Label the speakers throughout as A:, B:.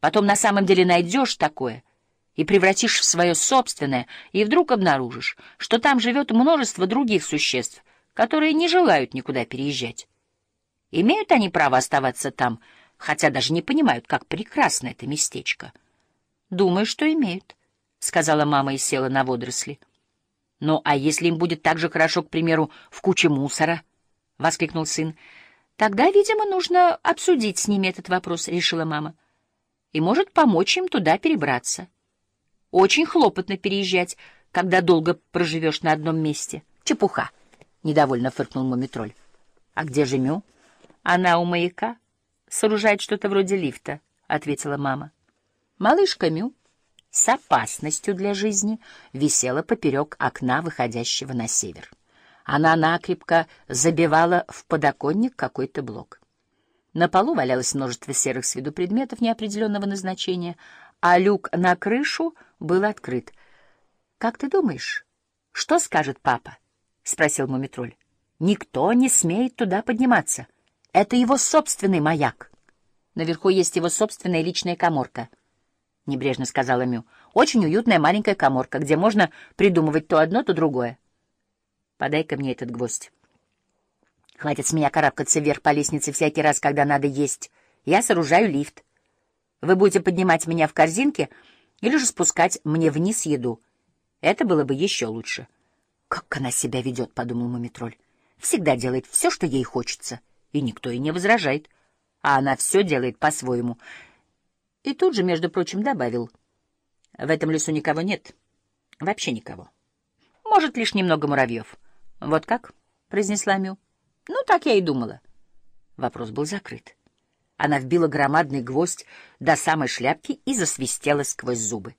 A: Потом на самом деле найдешь такое и превратишь в свое собственное, и вдруг обнаружишь, что там живет множество других существ, которые не желают никуда переезжать. Имеют они право оставаться там, хотя даже не понимают, как прекрасно это местечко. Думаю, что имеют, — сказала мама и села на водоросли. Ну, а если им будет так же хорошо, к примеру, в куче мусора? — воскликнул сын. Тогда, видимо, нужно обсудить с ними этот вопрос, — решила мама. И может помочь им туда перебраться. Очень хлопотно переезжать, когда долго проживешь на одном месте. Чепуха, — недовольно фыркнул Мумитроль. А где же Мю? Она у маяка. Сооружает что-то вроде лифта, — ответила мама. Малышка Мю с опасностью для жизни висела поперек окна, выходящего на север. Она накрепко забивала в подоконник какой-то блок. На полу валялось множество серых с виду предметов неопределенного назначения, а люк на крышу был открыт. — Как ты думаешь, что скажет папа? — спросил Мумитроль. — Никто не смеет туда подниматься. Это его собственный маяк. Наверху есть его собственная личная коморка —— небрежно сказала Мю. — Очень уютная маленькая коморка, где можно придумывать то одно, то другое. — Подай-ка мне этот гвоздь. Хватит с меня карабкаться вверх по лестнице всякий раз, когда надо есть. Я сооружаю лифт. Вы будете поднимать меня в корзинке или же спускать мне вниз еду. Это было бы еще лучше. — Как она себя ведет, — подумал Мумитроль. — Всегда делает все, что ей хочется, и никто ей не возражает. А она все делает по-своему — и тут же, между прочим, добавил. В этом лесу никого нет. Вообще никого. Может, лишь немного муравьев. Вот как? — произнесла Мю. Ну, так я и думала. Вопрос был закрыт. Она вбила громадный гвоздь до самой шляпки и засвистела сквозь зубы.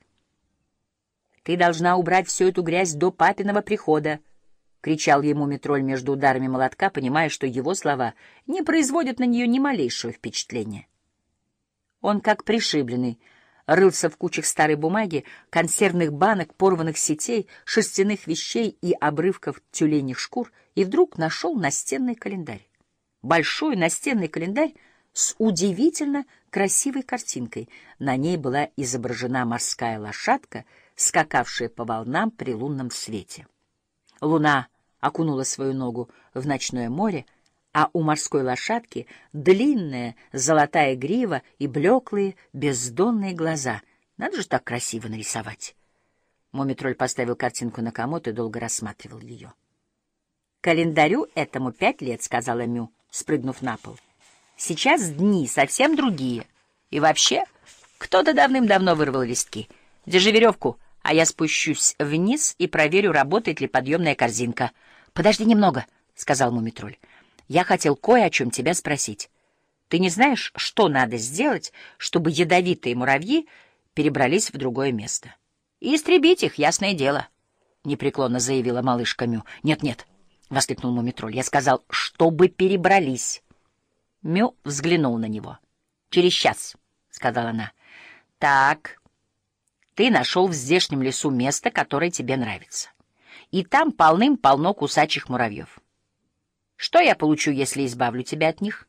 A: «Ты должна убрать всю эту грязь до папиного прихода!» — кричал ему метроль между ударами молотка, понимая, что его слова не производят на нее ни малейшего впечатления. Он, как пришибленный, рылся в кучах старой бумаги, консервных банок, порванных сетей, шерстяных вещей и обрывков тюленьих шкур, и вдруг нашел настенный календарь. Большой настенный календарь с удивительно красивой картинкой. На ней была изображена морская лошадка, скакавшая по волнам при лунном свете. Луна окунула свою ногу в ночное море, а у морской лошадки длинная золотая грива и блеклые бездонные глаза. Надо же так красиво нарисовать. Мумитроль поставил картинку на комод и долго рассматривал ее. «Календарю этому пять лет», — сказала Мю, спрыгнув на пол. «Сейчас дни совсем другие. И вообще, кто-то давным-давно вырвал листки. Держи веревку, а я спущусь вниз и проверю, работает ли подъемная корзинка». «Подожди немного», — сказал Мумитроль. Я хотел кое о чем тебя спросить. Ты не знаешь, что надо сделать, чтобы ядовитые муравьи перебрались в другое место? И истребить их, ясное дело, — непреклонно заявила малышка Мю. «Нет, нет», — воскликнул Мумитроль. «Я сказал, чтобы перебрались». Мю взглянул на него. «Через час», — сказала она. «Так, ты нашел в здешнем лесу место, которое тебе нравится. И там полным-полно кусачих муравьев. Что я получу, если избавлю тебя от них?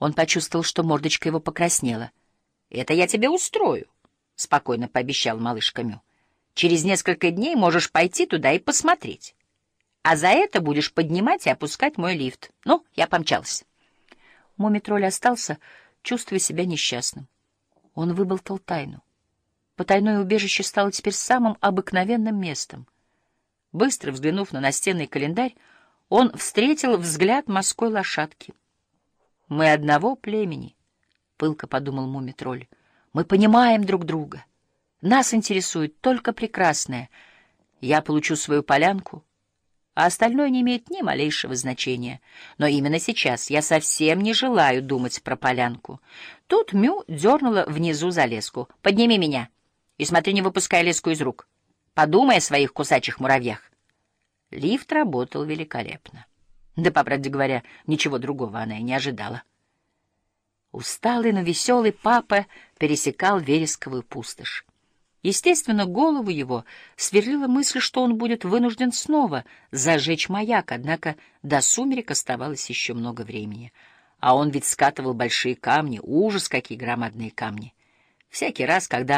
A: Он почувствовал, что мордочка его покраснела. — Это я тебе устрою, — спокойно пообещал малышка Мю. — Через несколько дней можешь пойти туда и посмотреть. А за это будешь поднимать и опускать мой лифт. Ну, я помчалась. Мумитроль остался, чувствуя себя несчастным. Он выболтал тайну. Потайное убежище стало теперь самым обыкновенным местом. Быстро взглянув на настенный календарь, он встретил взгляд морской лошадки. «Мы одного племени», — пылко подумал Мумитроль. «Мы понимаем друг друга. Нас интересует только прекрасное. Я получу свою полянку, а остальное не имеет ни малейшего значения. Но именно сейчас я совсем не желаю думать про полянку». Тут Мю дернула внизу за леску. «Подними меня и смотри, не выпускай леску из рук. Подумай о своих кусачих муравьях». Лифт работал великолепно. Да, по правде говоря, ничего другого она и не ожидала. Усталый, но веселый папа пересекал вересковую пустошь. Естественно, голову его сверлила мысль, что он будет вынужден снова зажечь маяк, однако до сумерек оставалось еще много времени. А он ведь скатывал большие камни, ужас, какие громадные камни! Всякий раз, когда